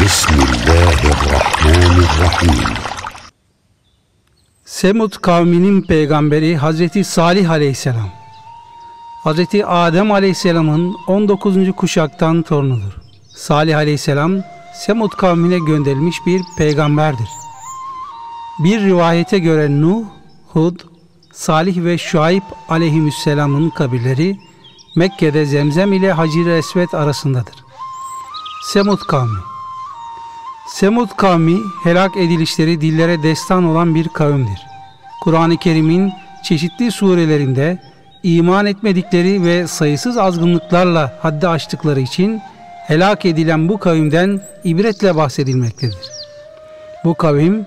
Bismillahirrahmanirrahim. Semud kavminin peygamberi Hazreti Salih aleyhisselam. Hazreti Adem aleyhisselamın 19. kuşaktan torunudur. Salih aleyhisselam Semud kavmine gönderilmiş bir peygamberdir. Bir rivayete göre Nuh, Hud, Salih ve Şuayb aleyhisselamın kabirleri Mekke'de Zemzem ile Hacir-i Esved arasındadır. Semud kavmi Semud kavmi helak edilişleri dillere destan olan bir kavimdir. Kur'an-ı Kerim'in çeşitli surelerinde iman etmedikleri ve sayısız azgınlıklarla haddi aştıkları için helak edilen bu kavimden ibretle bahsedilmektedir. Bu kavim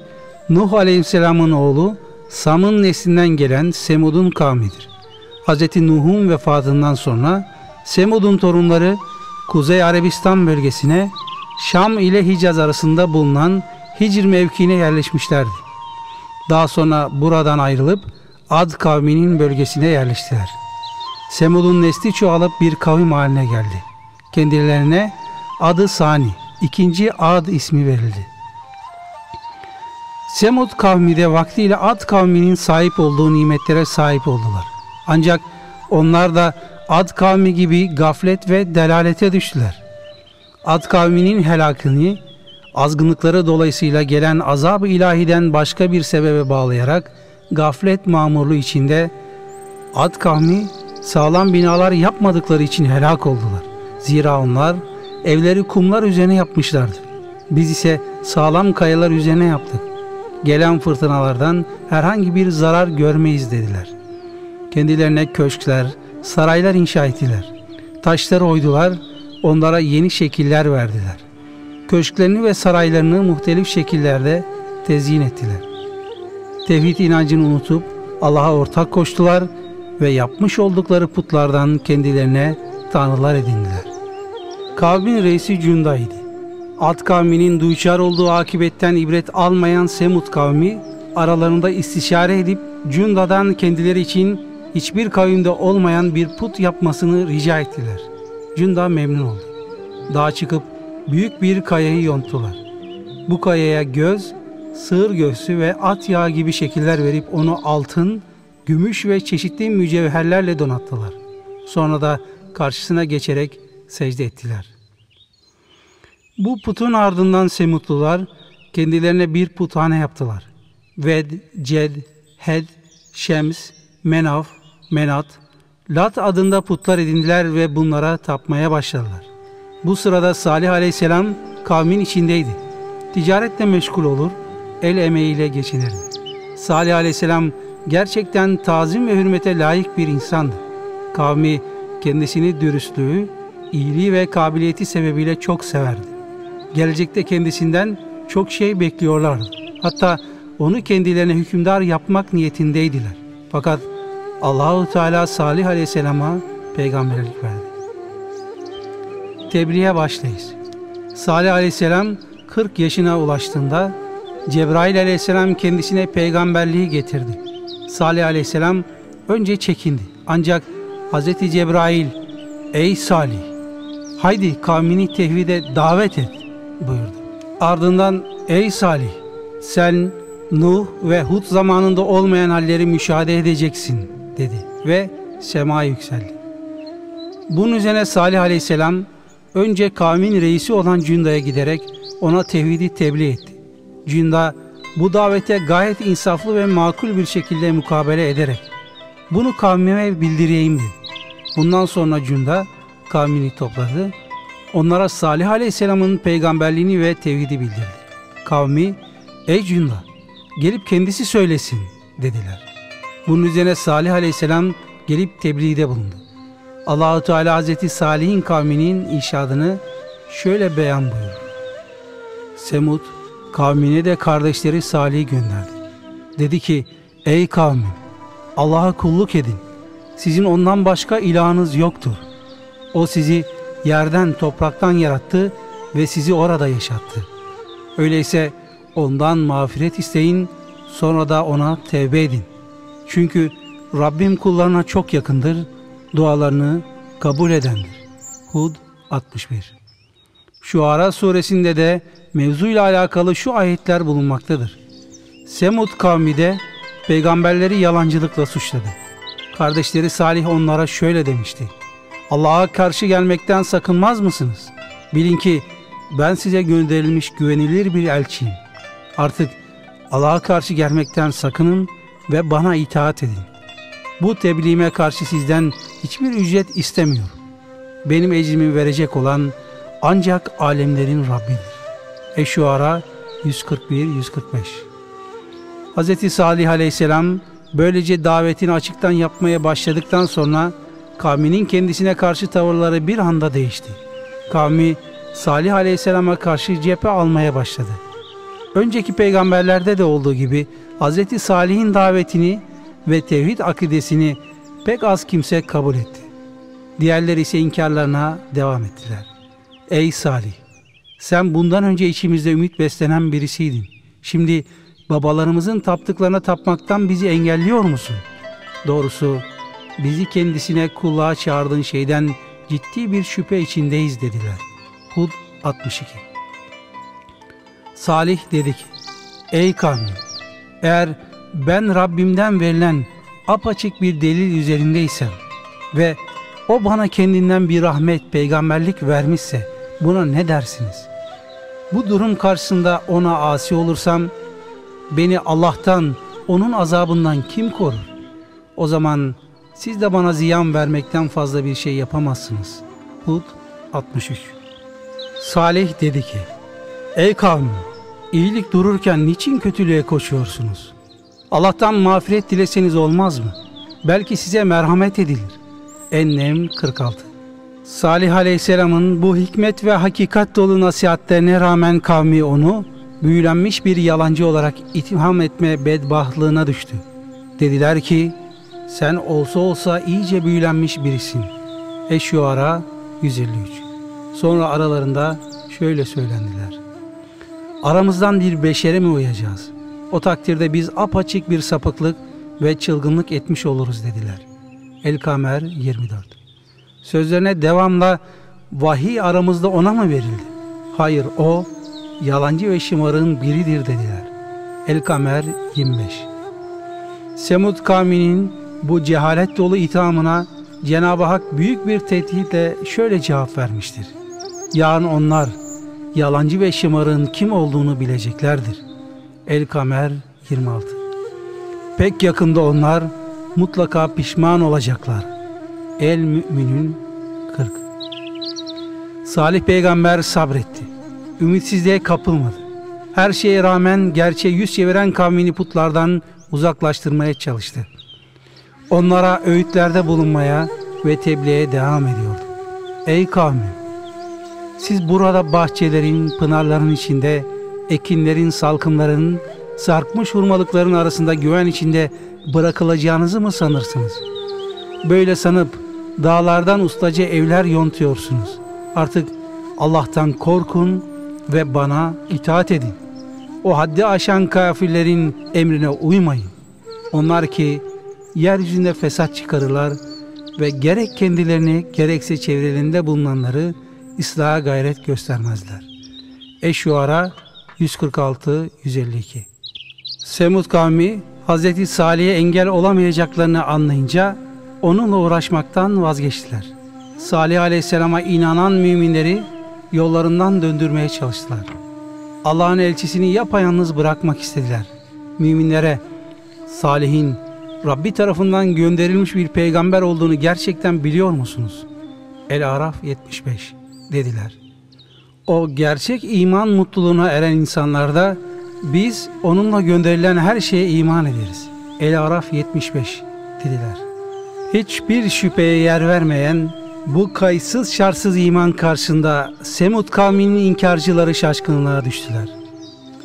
Nuh Aleyhisselam'ın oğlu Sam'ın neslinden gelen Semud'un kavmidir. Hz. Nuh'un vefatından sonra Semud'un torunları Kuzey Arabistan bölgesine Şam ile Hicaz arasında bulunan Hicr mevkiine yerleşmişlerdi. Daha sonra buradan ayrılıp Ad kavminin bölgesine yerleştiler. Semud'un nesli çoğalıp bir kavim haline geldi. Kendilerine adı Sani, ikinci Ad ismi verildi. Semud kavmi de vaktiyle Ad kavminin sahip olduğu nimetlere sahip oldular. Ancak onlar da Ad kavmi gibi gaflet ve delalete düştüler. Ad kavminin helakını azgınlıkları dolayısıyla gelen azab-ı ilahiden başka bir sebebe bağlayarak gaflet mamurluğu içinde Ad kavmi sağlam binalar yapmadıkları için helak oldular. Zira onlar evleri kumlar üzerine yapmışlardı. Biz ise sağlam kayalar üzerine yaptık. Gelen fırtınalardan herhangi bir zarar görmeyiz dediler. Kendilerine köşkler, saraylar inşa ettiler. Taşları oydular, onlara yeni şekiller verdiler. Köşklerini ve saraylarını muhtelif şekillerde tezyin ettiler. Tevhid inancını unutup Allah'a ortak koştular ve yapmış oldukları putlardan kendilerine tanrılar edindiler. Kavmin reisi Cunda'ydı. Ad kavminin duyçar olduğu akibetten ibret almayan Semud kavmi aralarında istişare edip Cunda'dan kendileri için hiçbir kavimde olmayan bir put yapmasını rica ettiler. Cunda memnun oldu. Dağa çıkıp büyük bir kayayı yonttular. Bu kayaya göz, sığır göğsü ve at yağı gibi şekiller verip onu altın, gümüş ve çeşitli mücevherlerle donattılar. Sonra da karşısına geçerek secde ettiler. Bu putun ardından Semutlular kendilerine bir puthane yaptılar. Ved, Ced, Hed, Şems, Menaf, Menat, Lat adında putlar edindiler ve bunlara tapmaya başladılar. Bu sırada Salih aleyhisselam kavmin içindeydi. Ticaretle meşgul olur, el emeğiyle geçinirdi. Salih aleyhisselam gerçekten tazim ve hürmete layık bir insandı. Kavmi kendisini dürüstlüğü, iyiliği ve kabiliyeti sebebiyle çok severdi. Gelecekte kendisinden çok şey bekliyorlardı. Hatta onu kendilerine hükümdar yapmak niyetindeydiler. Fakat Allahu Teala Salih Aleyhisselam'a peygamberlik verdi. Tebliğe başlayız. Salih Aleyhisselam 40 yaşına ulaştığında Cebrail Aleyhisselam kendisine peygamberliği getirdi. Salih Aleyhisselam önce çekindi. Ancak Hz. Cebrail ey Salih haydi kavmini tevhide davet et buyurdu. Ardından ey Salih sen Nuh ve Hud zamanında olmayan halleri müşahede edeceksin dedi ve sema yükseldi. Bunun üzerine Salih aleyhisselam önce kavmin reisi olan Cünda'ya giderek ona tevhidi tebliğ etti. Cünda bu davete gayet insaflı ve makul bir şekilde mukabele ederek bunu kavmime bildireyim dedi. Bundan sonra Cunda kavmini topladı. Onlara Salih Aleyhisselam'ın peygamberliğini ve tevhidi bildirdi. Kavmi, ey Cunda gelip kendisi söylesin dediler. Bunun üzerine Salih Aleyhisselam gelip tebliğde bulundu. Allahu Teala Hazreti Salih'in kavminin inşadını şöyle beyan buyurur. Semud kavmine de kardeşleri Salih'i gönderdi. Dedi ki ey kavmim Allah'a kulluk edin. Sizin ondan başka ilahınız yoktur. O sizi yerden topraktan yarattı ve sizi orada yaşattı. Öyleyse ondan mağfiret isteyin sonra da ona tevbe edin. Çünkü Rabbim kullarına çok yakındır, dualarını kabul edendir. Hud 61 Şu Ara suresinde de mevzuyla alakalı şu ayetler bulunmaktadır. Semud kavmi de peygamberleri yalancılıkla suçladı. Kardeşleri Salih onlara şöyle demişti. Allah'a karşı gelmekten sakınmaz mısınız? Bilin ki ben size gönderilmiş güvenilir bir elçiyim. Artık Allah'a karşı gelmekten sakının ve bana itaat edin. Bu tebliğime karşı sizden hiçbir ücret istemiyorum. Benim ecrimi verecek olan ancak alemlerin Rabbidir. Eşuara 141-145 Hz. Salih aleyhisselam böylece davetini açıktan yapmaya başladıktan sonra kavminin kendisine karşı tavırları bir anda değişti. Kavmi Salih aleyhisselama karşı cephe almaya başladı. Önceki peygamberlerde de olduğu gibi Hz. Salih'in davetini ve tevhid akidesini pek az kimse kabul etti. Diğerleri ise inkarlarına devam ettiler. Ey Salih! Sen bundan önce içimizde ümit beslenen birisiydin. Şimdi babalarımızın taptıklarına tapmaktan bizi engelliyor musun? Doğrusu bizi kendisine kulluğa çağırdığın şeyden ciddi bir şüphe içindeyiz dediler. Hud 62 Salih dedi ki, Ey kavmim! Eğer ben Rabbimden verilen apaçık bir delil üzerindeysem ve o bana kendinden bir rahmet, peygamberlik vermişse buna ne dersiniz? Bu durum karşısında ona asi olursam beni Allah'tan, onun azabından kim korur? O zaman siz de bana ziyan vermekten fazla bir şey yapamazsınız. Hud 63 Salih dedi ki, Ey kavmim! İyilik dururken niçin kötülüğe koşuyorsunuz? Allah'tan mağfiret dileseniz olmaz mı? Belki size merhamet edilir. Ennem 46 Salih Aleyhisselam'ın bu hikmet ve hakikat dolu nasihatlerine rağmen kavmi onu büyülenmiş bir yalancı olarak itham etme bedbahtlığına düştü. Dediler ki sen olsa olsa iyice büyülenmiş birisin. Eşyuara 153 Sonra aralarında şöyle söylendiler. Aramızdan bir beşere mi uyacağız? O takdirde biz apaçık bir sapıklık ve çılgınlık etmiş oluruz dediler. El-Kamer 24 Sözlerine devamla vahiy aramızda ona mı verildi? Hayır o yalancı ve şımarığın biridir dediler. El-Kamer 25 Semud kavminin bu cehalet dolu ithamına Cenab-ı Hak büyük bir tehditle şöyle cevap vermiştir. Yarın onlar yalancı ve şımarığın kim olduğunu bileceklerdir. El-Kamer 26 Pek yakında onlar mutlaka pişman olacaklar. El-Mü'minün 40 Salih peygamber sabretti. Ümitsizliğe kapılmadı. Her şeye rağmen gerçeğe yüz çeviren kavmini putlardan uzaklaştırmaya çalıştı. Onlara öğütlerde bulunmaya ve tebliğe devam ediyordu. Ey kavmim! Siz burada bahçelerin, pınarların içinde, ekinlerin, salkımların, sarkmış hurmalıkların arasında güven içinde bırakılacağınızı mı sanırsınız? Böyle sanıp dağlardan ustaca evler yontuyorsunuz. Artık Allah'tan korkun ve bana itaat edin. O haddi aşan kafirlerin emrine uymayın. Onlar ki yeryüzünde fesat çıkarırlar ve gerek kendilerini gerekse çevrelerinde bulunanları ıslaha gayret göstermezler. Eşuara 146-152 Semud kavmi Hz. Salih'e engel olamayacaklarını anlayınca onunla uğraşmaktan vazgeçtiler. Salih Aleyhisselam'a inanan müminleri yollarından döndürmeye çalıştılar. Allah'ın elçisini yapayalnız bırakmak istediler. Müminlere Salih'in Rabbi tarafından gönderilmiş bir peygamber olduğunu gerçekten biliyor musunuz? El-Araf 75 dediler. O gerçek iman mutluluğuna eren insanlarda biz onunla gönderilen her şeye iman ederiz. El-Araf 75 dediler. Hiçbir şüpheye yer vermeyen bu kayıtsız şartsız iman karşısında Semud kavminin inkarcıları şaşkınlığa düştüler.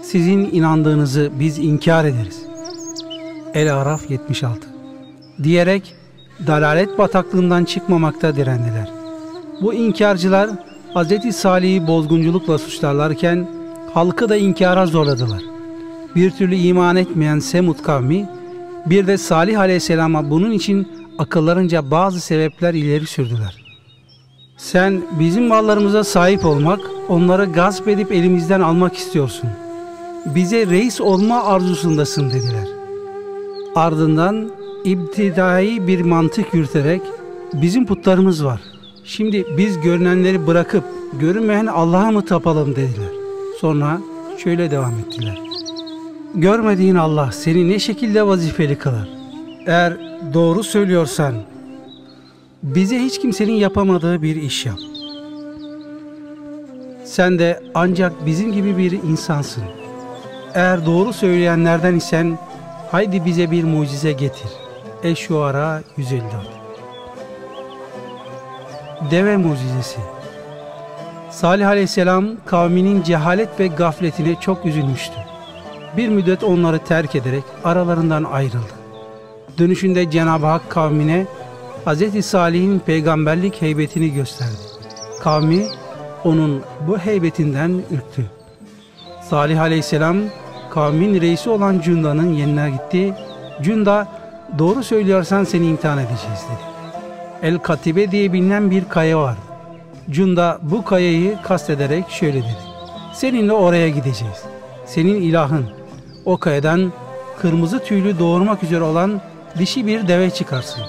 Sizin inandığınızı biz inkar ederiz. El-Araf 76 diyerek dalalet bataklığından çıkmamakta direndiler. Bu inkarcılar Hz. Salih'i bozgunculukla suçlarlarken halkı da inkara zorladılar. Bir türlü iman etmeyen Semud kavmi bir de Salih Aleyhisselam'a bunun için akıllarınca bazı sebepler ileri sürdüler. Sen bizim mallarımıza sahip olmak onları gasp edip elimizden almak istiyorsun. Bize reis olma arzusundasın dediler. Ardından ibtidai bir mantık yürüterek bizim putlarımız var. Şimdi biz görünenleri bırakıp görünmeyen Allah'a mı tapalım dediler. Sonra şöyle devam ettiler. Görmediğin Allah seni ne şekilde vazifeli kılar? Eğer doğru söylüyorsan bize hiç kimsenin yapamadığı bir iş yap. Sen de ancak bizim gibi bir insansın. Eğer doğru söyleyenlerden isen haydi bize bir mucize getir. Eşuara 154 Deve mucizesi Salih aleyhisselam kavminin cehalet ve gafletine çok üzülmüştü. Bir müddet onları terk ederek aralarından ayrıldı. Dönüşünde Cenab-ı Hak kavmine Hz. Salih'in peygamberlik heybetini gösterdi. Kavmi onun bu heybetinden ürktü. Salih aleyhisselam kavmin reisi olan Cunda'nın yanına gitti. Cunda doğru söylüyorsan seni imtihan edeceğiz dedi. El Katibe diye bilinen bir kaya var. Cunda bu kayayı kastederek şöyle dedi. Seninle oraya gideceğiz. Senin ilahın. O kayadan kırmızı tüylü doğurmak üzere olan dişi bir deve çıkarsın.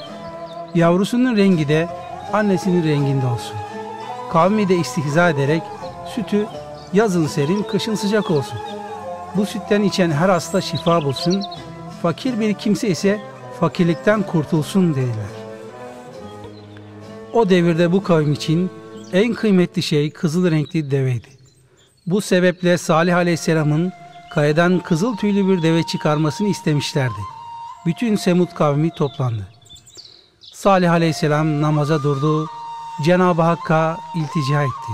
Yavrusunun rengi de annesinin renginde olsun. Kavmi de istihza ederek sütü yazın serin, kışın sıcak olsun. Bu sütten içen her hasta şifa bulsun, fakir bir kimse ise fakirlikten kurtulsun dediler. O devirde bu kavim için en kıymetli şey kızıl renkli deveydi. Bu sebeple Salih Aleyhisselam'ın kayadan kızıl tüylü bir deve çıkarmasını istemişlerdi. Bütün Semud kavmi toplandı. Salih Aleyhisselam namaza durdu, Cenab-ı Hakk'a iltica etti.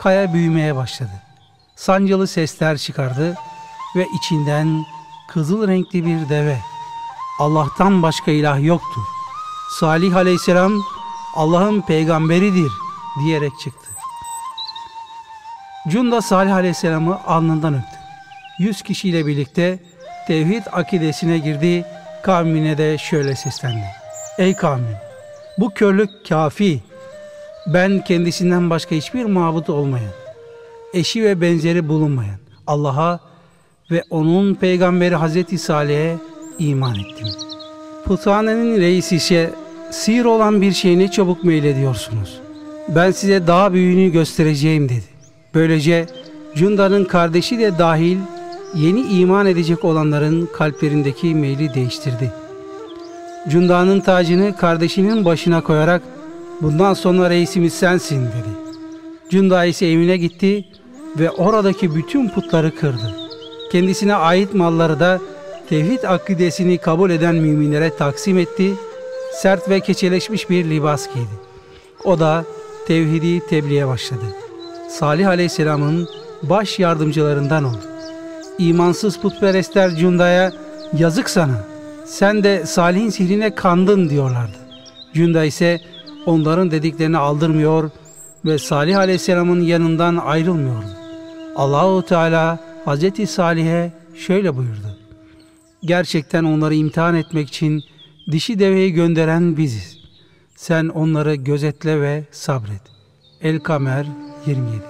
Kaya büyümeye başladı. Sancılı sesler çıkardı ve içinden kızıl renkli bir deve. Allah'tan başka ilah yoktur. Salih Aleyhisselam Allah'ın peygamberidir diyerek çıktı. Cunda Salih Aleyhisselam'ı alnından öptü. Yüz kişiyle birlikte tevhid akidesine girdi, kavmine de şöyle seslendi. Ey kavmim! Bu körlük kafi. Ben kendisinden başka hiçbir mabut olmayan, eşi ve benzeri bulunmayan Allah'a ve onun peygamberi Hazreti Salih'e iman ettim. Puthanenin reisi ise sihir olan bir şeyi ne çabuk meylediyorsunuz. Ben size daha büyüğünü göstereceğim dedi. Böylece Cunda'nın kardeşi de dahil yeni iman edecek olanların kalplerindeki meyli değiştirdi. Cunda'nın tacını kardeşinin başına koyarak bundan sonra reisimiz sensin dedi. Cunda ise evine gitti ve oradaki bütün putları kırdı. Kendisine ait malları da tevhid akidesini kabul eden müminlere taksim etti. Sert ve keçeleşmiş bir libas giydi. O da tevhidi tebliğe başladı. Salih Aleyhisselam'ın baş yardımcılarından oldu. İmansız putperestler Cunda'ya yazık sana sen de Salih'in sihrine kandın diyorlardı. Cunda ise onların dediklerini aldırmıyor ve Salih Aleyhisselam'ın yanından ayrılmıyordu. Allahu Teala Hazreti Salih'e şöyle buyurdu. Gerçekten onları imtihan etmek için dişi deveyi gönderen biziz. Sen onları gözetle ve sabret. El-Kamer 27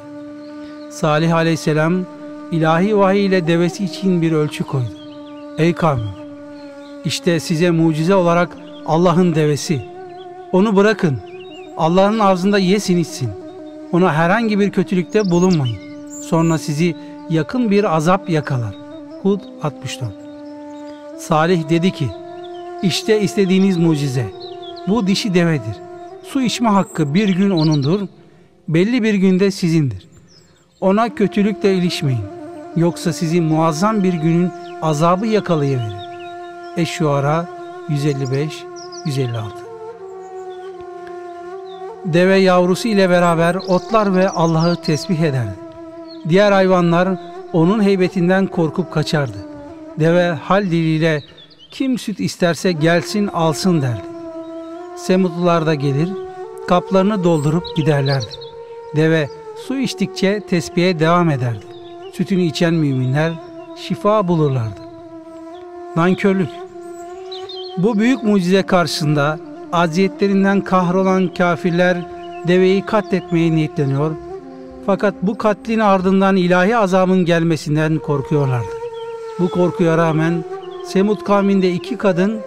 Salih Aleyhisselam ilahi vahiy ile devesi için bir ölçü koydu. Ey kavmim! İşte size mucize olarak Allah'ın devesi. Onu bırakın. Allah'ın ağzında yesin içsin. Ona herhangi bir kötülükte bulunmayın. Sonra sizi yakın bir azap yakalar. Hud 64 Salih dedi ki, işte istediğiniz mucize. Bu dişi devedir. Su içme hakkı bir gün onundur, belli bir günde sizindir. Ona kötülükle ilişmeyin. Yoksa sizi muazzam bir günün azabı yakalayıverir. Eşşuara 155 156 Deve yavrusu ile beraber otlar ve Allah'ı tesbih ederdi. Diğer hayvanlar onun heybetinden korkup kaçardı. Deve hal diliyle kim süt isterse gelsin alsın derdi. Semutlular da gelir, kaplarını doldurup giderlerdi. Deve su içtikçe tesbihe devam ederdi. Sütünü içen müminler şifa bulurlardı. Nankörlük Bu büyük mucize karşısında aziyetlerinden kahrolan kafirler deveyi katletmeye niyetleniyor Fakat bu katlin ardından ilahi azabın gelmesinden korkuyorlardı. Bu korkuya rağmen Semud kavminde iki kadın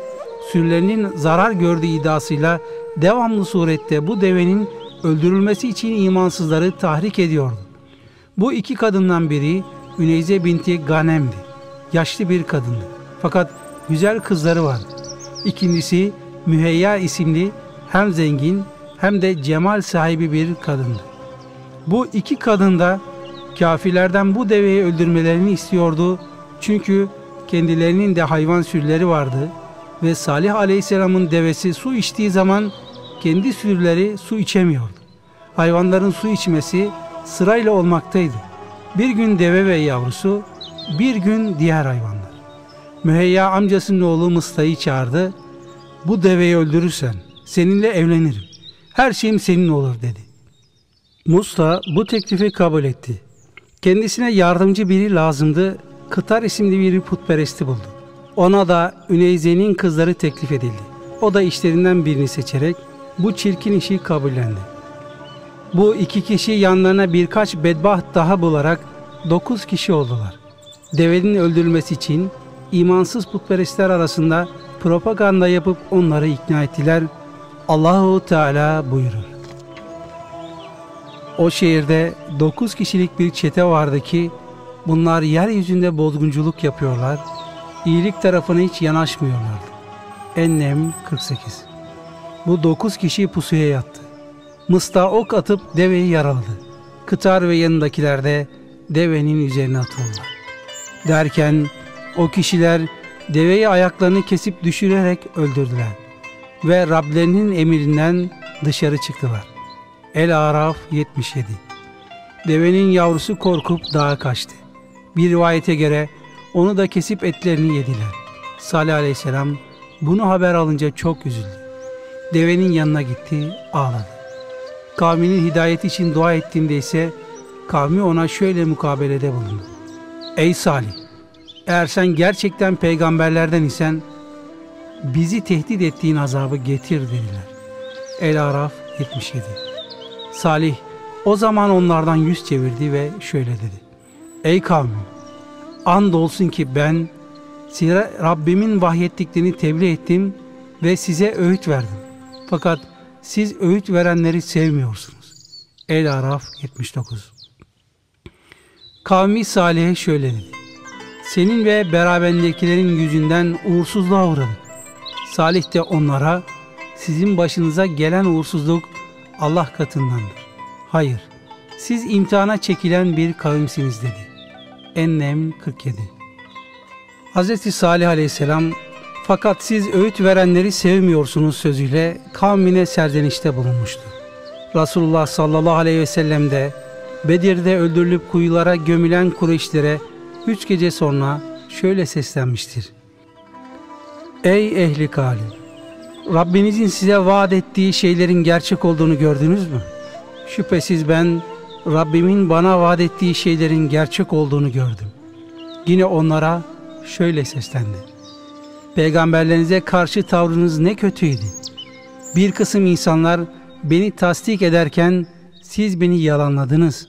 sürülerinin zarar gördüğü iddiasıyla devamlı surette bu devenin öldürülmesi için imansızları tahrik ediyordu. Bu iki kadından biri Üneyze binti Ganem'di. Yaşlı bir kadındı. Fakat güzel kızları vardı. İkincisi Müheyya isimli hem zengin hem de cemal sahibi bir kadındı. Bu iki kadın da kafirlerden bu deveyi öldürmelerini istiyordu. Çünkü kendilerinin de hayvan sürüleri vardı ve Salih Aleyhisselam'ın devesi su içtiği zaman kendi sürüleri su içemiyordu. Hayvanların su içmesi sırayla olmaktaydı. Bir gün deve ve yavrusu, bir gün diğer hayvanlar. Müheyya amcasının oğlu Mısta'yı çağırdı. Bu deveyi öldürürsen seninle evlenirim. Her şeyim senin olur dedi. Musta bu teklifi kabul etti. Kendisine yardımcı biri lazımdı. Kıtar isimli bir putperesti buldu. Ona da Üneyze'nin kızları teklif edildi. O da işlerinden birini seçerek bu çirkin işi kabullendi. Bu iki kişi yanlarına birkaç bedbaht daha bularak dokuz kişi oldular. Devenin öldürülmesi için imansız putperestler arasında propaganda yapıp onları ikna ettiler. Allahu Teala buyurur. O şehirde dokuz kişilik bir çete vardı ki bunlar yeryüzünde bozgunculuk yapıyorlar, iyilik tarafına hiç yanaşmıyorlardı. Ennem 48 Bu dokuz kişi pusuya yattı. Mısta ok atıp deveyi yaraladı. Kıtar ve yanındakiler de devenin üzerine atıldılar. Derken o kişiler deveyi ayaklarını kesip düşürerek öldürdüler. Ve Rablerinin emirinden dışarı çıktılar. El-Araf 77 Devenin yavrusu korkup dağa kaçtı. Bir rivayete göre onu da kesip etlerini yediler. Salih aleyhisselam bunu haber alınca çok üzüldü. Devenin yanına gitti, ağladı. Kavminin hidayeti için dua ettiğinde ise kavmi ona şöyle mukabelede bulundu. Ey Salih! Eğer sen gerçekten peygamberlerden isen bizi tehdit ettiğin azabı getir dediler. El-Araf 77 Salih o zaman onlardan yüz çevirdi ve şöyle dedi. Ey kavmim! Andolsun ki ben size Rabbimin vahyettiklerini tebliğ ettim ve size öğüt verdim. Fakat siz öğüt verenleri sevmiyorsunuz. El-Araf 79 Kavmi Salih'e şöyle dedi. Senin ve berabendekilerin yüzünden uğursuzluğa uğradık. Salih de onlara sizin başınıza gelen uğursuzluk Allah katındandır. Hayır, siz imtihana çekilen bir kavimsiniz dedi. Ennem 47 Hz. Salih aleyhisselam fakat siz öğüt verenleri sevmiyorsunuz sözüyle kavmine serzenişte bulunmuştu. Resulullah sallallahu aleyhi ve sellem de Bedir'de öldürülüp kuyulara gömülen Kureyşlere üç gece sonra şöyle seslenmiştir. Ey ehli kali! Rabbinizin size vaat ettiği şeylerin gerçek olduğunu gördünüz mü? Şüphesiz ben Rabbimin bana vaat ettiği şeylerin gerçek olduğunu gördüm. Yine onlara şöyle seslendi. Peygamberlerinize karşı tavrınız ne kötüydü. Bir kısım insanlar beni tasdik ederken siz beni yalanladınız.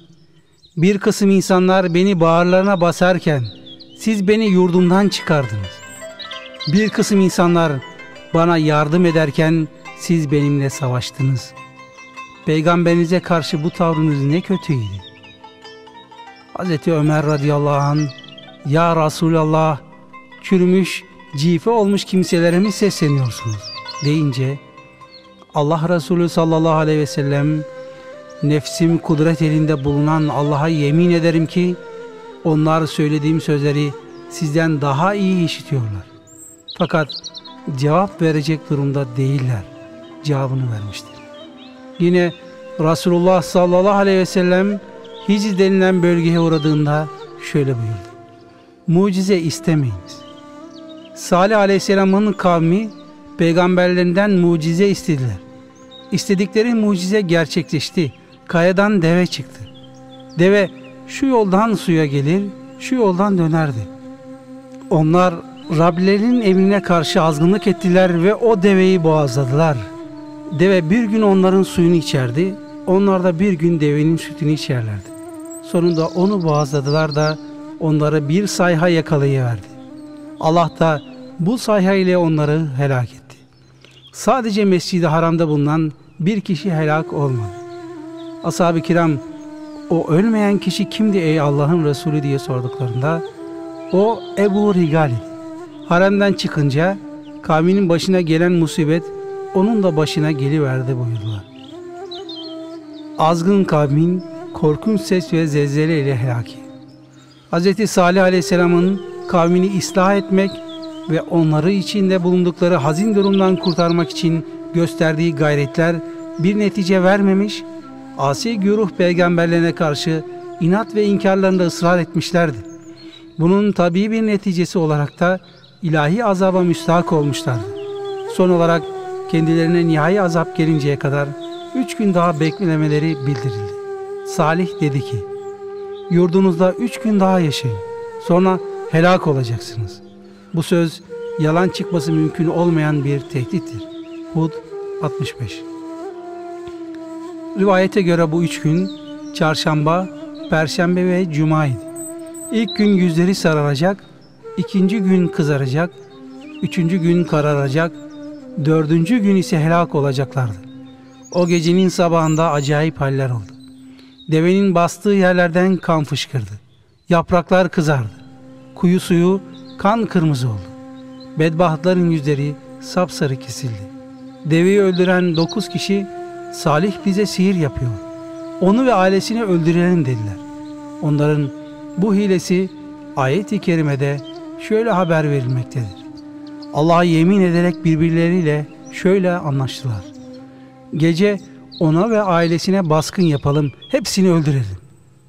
Bir kısım insanlar beni bağırlarına basarken siz beni yurdumdan çıkardınız. Bir kısım insanlar bana yardım ederken siz benimle savaştınız. Peygamberinize karşı bu tavrınız ne kötüydü. Hz. Ömer radıyallahu anh Ya Resulallah çürümüş, cife olmuş kimselere mi sesleniyorsunuz? deyince Allah Resulü sallallahu aleyhi ve sellem nefsim kudret elinde bulunan Allah'a yemin ederim ki onlar söylediğim sözleri sizden daha iyi işitiyorlar. Fakat cevap verecek durumda değiller. Cevabını vermiştir. Yine Resulullah sallallahu aleyhi ve sellem Hicr denilen bölgeye uğradığında şöyle buyurdu. Mucize istemeyiniz. Salih aleyhisselamın kavmi peygamberlerinden mucize istediler. İstedikleri mucize gerçekleşti. Kayadan deve çıktı. Deve şu yoldan suya gelir, şu yoldan dönerdi. Onlar Rablerinin emrine karşı azgınlık ettiler ve o deveyi boğazladılar. Deve bir gün onların suyunu içerdi, onlar da bir gün devenin sütünü içerlerdi. Sonunda onu boğazladılar da onları bir sayha yakalayıverdi. Allah da bu sayha ile onları helak etti. Sadece Mescid-i Haram'da bulunan bir kişi helak olmadı. Ashab-ı kiram o ölmeyen kişi kimdi ey Allah'ın Resulü diye sorduklarında o Ebu Rigal. Haremden çıkınca kavminin başına gelen musibet onun da başına geliverdi buyurdular. Azgın kavmin korkunç ses ve zelzele ile helaki. Hz. Salih Aleyhisselam'ın kavmini ıslah etmek ve onları içinde bulundukları hazin durumdan kurtarmak için gösterdiği gayretler bir netice vermemiş, asi güruh peygamberlerine karşı inat ve inkarlarında ısrar etmişlerdi. Bunun tabii bir neticesi olarak da ilahi azaba müstahak olmuşlardı. Son olarak kendilerine nihai azap gelinceye kadar üç gün daha beklemeleri bildirildi. Salih dedi ki, yurdunuzda üç gün daha yaşayın, sonra helak olacaksınız. Bu söz yalan çıkması mümkün olmayan bir tehdittir. Hud 65 Rivayete göre bu üç gün çarşamba, perşembe ve cumaydı. İlk gün yüzleri sararacak, ikinci gün kızaracak, üçüncü gün kararacak, dördüncü gün ise helak olacaklardı. O gecenin sabahında acayip haller oldu. Devenin bastığı yerlerden kan fışkırdı. Yapraklar kızardı. Kuyu suyu kan kırmızı oldu. Bedbahtların yüzleri sapsarı kesildi. Deveyi öldüren dokuz kişi Salih bize sihir yapıyor. Onu ve ailesini öldürelim dediler. Onların bu hilesi ayet-i kerimede şöyle haber verilmektedir. Allah'a yemin ederek birbirleriyle şöyle anlaştılar. Gece ona ve ailesine baskın yapalım, hepsini öldürelim.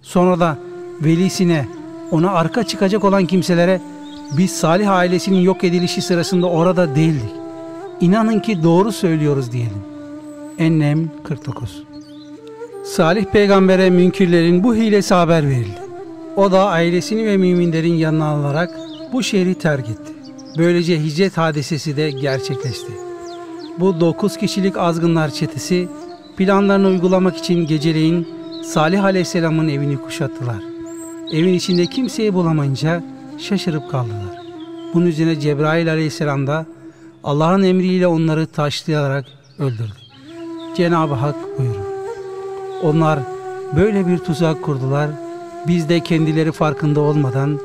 Sonra da velisine, ona arka çıkacak olan kimselere biz Salih ailesinin yok edilişi sırasında orada değildik. İnanın ki doğru söylüyoruz diyelim. Ennem 49 Salih peygambere münkirlerin bu hilesi haber verildi. O da ailesini ve müminlerin yanına alarak bu şehri terk etti. Böylece hicret hadisesi de gerçekleşti. Bu dokuz kişilik azgınlar çetesi planlarını uygulamak için geceleyin Salih Aleyhisselam'ın evini kuşattılar. Evin içinde kimseyi bulamayınca şaşırıp kaldılar. Bunun üzerine Cebrail Aleyhisselam da Allah'ın emriyle onları taşlayarak öldürdü. Cenab-ı Hak buyurur. Onlar böyle bir tuzak kurdular. Biz de kendileri farkında olmadan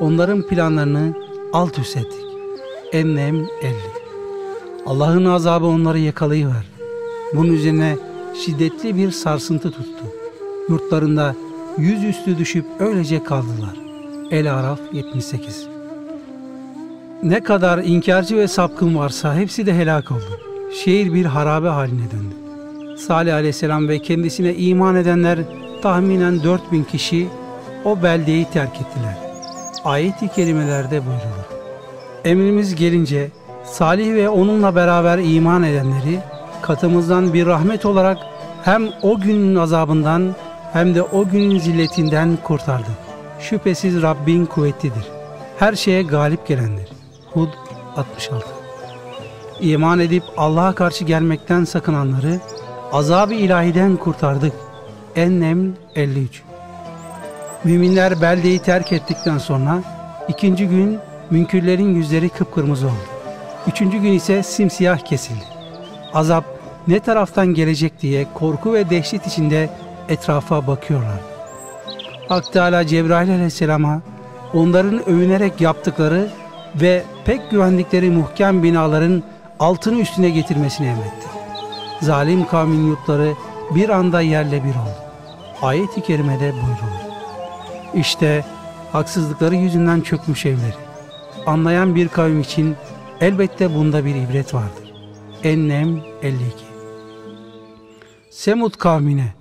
onların planlarını alt üst ettik. Ennem 50 Allah'ın azabı onları yakalayıver. Bunun üzerine şiddetli bir sarsıntı tuttu. Yurtlarında yüzüstü düşüp öylece kaldılar. El-Araf 78 Ne kadar inkarcı ve sapkın varsa hepsi de helak oldu. Şehir bir harabe haline döndü. Salih aleyhisselam ve kendisine iman edenler tahminen 4000 kişi o beldeyi terk ettiler. Ayet-i kerimelerde buyrulur. Emrimiz gelince Salih ve onunla beraber iman edenleri katımızdan bir rahmet olarak hem o günün azabından hem de o günün zilletinden kurtardı. Şüphesiz Rabbin kuvvetlidir. Her şeye galip gelendir. Hud 66 İman edip Allah'a karşı gelmekten sakınanları azab-ı ilahiden kurtardık. Ennem 53 Müminler beldeyi terk ettikten sonra ikinci gün münkürlerin yüzleri kıpkırmızı oldu. Üçüncü gün ise simsiyah kesildi. Azap ne taraftan gelecek diye korku ve dehşet içinde etrafa bakıyorlar. Hak Teala Cebrail aleyhisselama onların övünerek yaptıkları ve pek güvendikleri muhkem binaların altını üstüne getirmesini emretti. Zalim kavmin yurtları bir anda yerle bir oldu. Ayet-i kerimede buyrulur. İşte haksızlıkları yüzünden çökmüş evleri. Anlayan bir kavim için elbette bunda bir ibret vardır. Ennem 52 Semud kavmine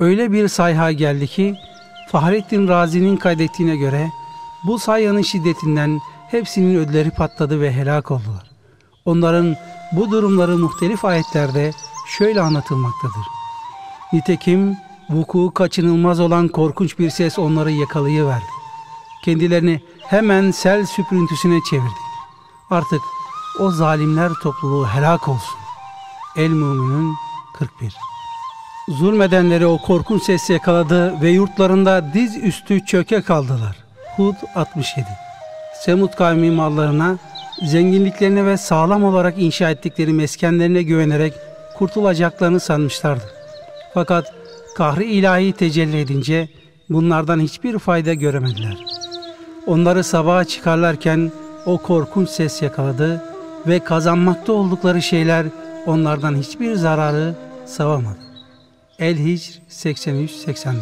öyle bir sayha geldi ki Fahrettin Razi'nin kaydettiğine göre bu sayhanın şiddetinden hepsinin ödleri patladı ve helak oldular. Onların bu durumları muhtelif ayetlerde şöyle anlatılmaktadır. Nitekim vuku kaçınılmaz olan korkunç bir ses onları yakalayıverdi. Kendilerini hemen sel süprüntüsüne çevirdi. Artık o zalimler topluluğu helak olsun. El Müminun 41 Zulmedenleri o korkunç ses yakaladı ve yurtlarında diz üstü çöke kaldılar. Hud 67 Semud kavmi mallarına, zenginliklerine ve sağlam olarak inşa ettikleri meskenlerine güvenerek kurtulacaklarını sanmışlardı. Fakat kahri ilahi tecelli edince bunlardan hiçbir fayda göremediler. Onları sabaha çıkarlarken o korkunç ses yakaladı ve kazanmakta oldukları şeyler onlardan hiçbir zararı savamadı. El-Hicr 83-84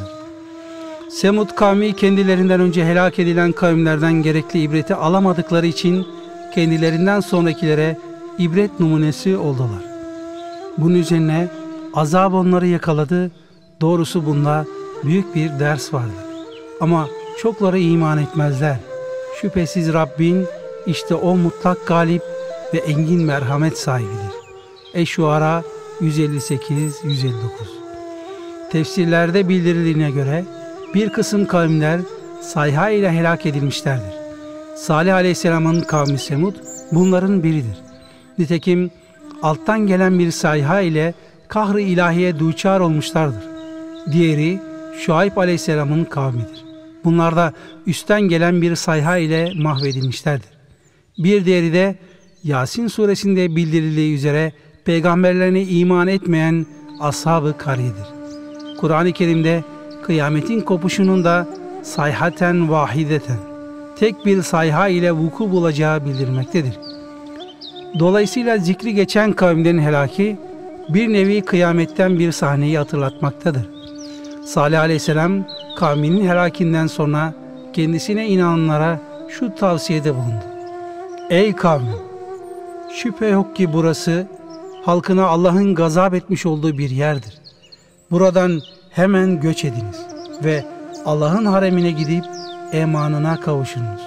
Semud kavmi kendilerinden önce helak edilen kavimlerden gerekli ibreti alamadıkları için kendilerinden sonrakilere ibret numunesi oldular. Bunun üzerine azap onları yakaladı. Doğrusu bunda büyük bir ders vardı. Ama çokları iman etmezler. Şüphesiz Rabbin işte o mutlak galip ve engin merhamet sahibidir. Eşuara 158-159 Tefsirlerde bildirildiğine göre bir kısım kavimler sayha ile helak edilmişlerdir. Salih Aleyhisselam'ın kavmi Semud bunların biridir. Nitekim alttan gelen bir sayha ile kahr-ı ilahiye duçar olmuşlardır. Diğeri Şuayb Aleyhisselam'ın kavmidir. Bunlar da üstten gelen bir sayha ile mahvedilmişlerdir. Bir diğeri de Yasin suresinde bildirildiği üzere peygamberlerine iman etmeyen ashab-ı kariyedir. Kur'an-ı Kerim'de kıyametin kopuşunun da sayhaten vahideten tek bir sayha ile vuku bulacağı bildirmektedir. Dolayısıyla zikri geçen kavimlerin helaki bir nevi kıyametten bir sahneyi hatırlatmaktadır. Salih aleyhisselam kavminin helakinden sonra kendisine inananlara şu tavsiyede bulundu. Ey kavmim! Şüphe yok ki burası halkına Allah'ın gazap etmiş olduğu bir yerdir. Buradan hemen göç ediniz ve Allah'ın haremine gidip emanına kavuşunuz.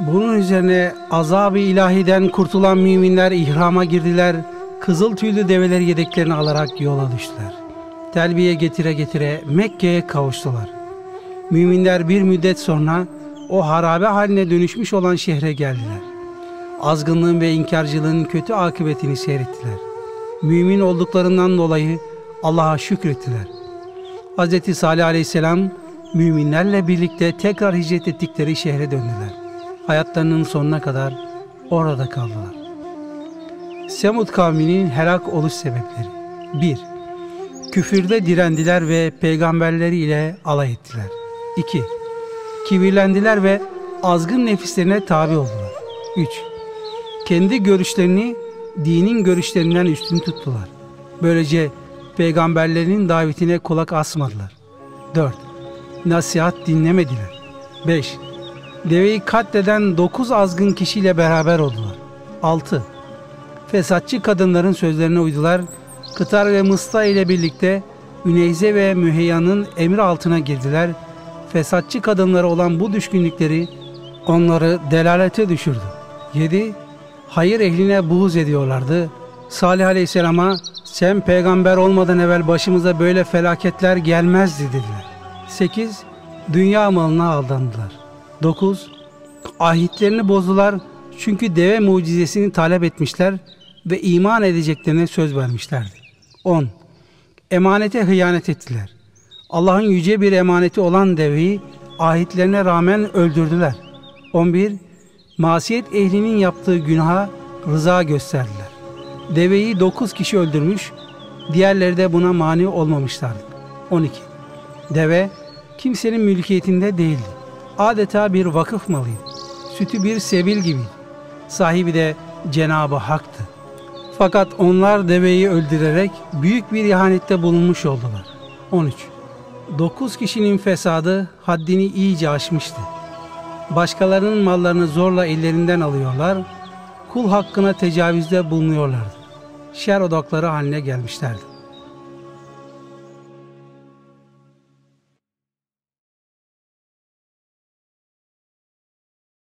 Bunun üzerine azab-ı ilahiden kurtulan müminler ihrama girdiler, kızıl tüylü develeri yedeklerini alarak yola düştüler. Telbiye getire getire Mekke'ye kavuştular. Müminler bir müddet sonra o harabe haline dönüşmüş olan şehre geldiler. Azgınlığın ve inkarcılığın kötü akıbetini seyrettiler. Mümin olduklarından dolayı Allah'a şükrettiler. Hz. Salih Aleyhisselam müminlerle birlikte tekrar hicret ettikleri şehre döndüler. Hayatlarının sonuna kadar orada kaldılar. Semud kavminin helak oluş sebepleri 1. Küfürde direndiler ve peygamberleri ile alay ettiler. 2. Kibirlendiler ve azgın nefislerine tabi oldular. 3. Kendi görüşlerini dinin görüşlerinden üstün tuttular. Böylece peygamberlerinin davetine kulak asmadılar. 4. Nasihat dinlemediler. 5. Deveyi katleden 9 azgın kişiyle beraber oldular. 6. Fesatçı kadınların sözlerine uydular. Kıtar ve Mısta ile birlikte Üneyze ve Müheyyan'ın emri altına girdiler. Fesatçı kadınlara olan bu düşkünlükleri onları delalete düşürdü. 7. Hayır ehline buğz ediyorlardı. Salih Aleyhisselam'a sen peygamber olmadan evvel başımıza böyle felaketler gelmezdi dediler. 8. Dünya malına aldandılar. 9. Ahitlerini bozdular çünkü deve mucizesini talep etmişler ve iman edeceklerine söz vermişlerdi. 10. Emanete hıyanet ettiler. Allah'ın yüce bir emaneti olan deveyi ahitlerine rağmen öldürdüler. 11. Masiyet ehlinin yaptığı günaha rıza gösterdiler. Deveyi 9 kişi öldürmüş, diğerleri de buna mani olmamışlardı. 12. Deve kimsenin mülkiyetinde değildi. Adeta bir vakıf malıydı. Sütü bir sebil gibiydi. Sahibi de Cenab-ı Hak'tı. Fakat onlar deveyi öldürerek büyük bir ihanette bulunmuş oldular. 13. Dokuz kişinin fesadı haddini iyice aşmıştı. Başkalarının mallarını zorla ellerinden alıyorlar, kul hakkına tecavüzde bulunuyorlardı. Şer odakları haline gelmişlerdi.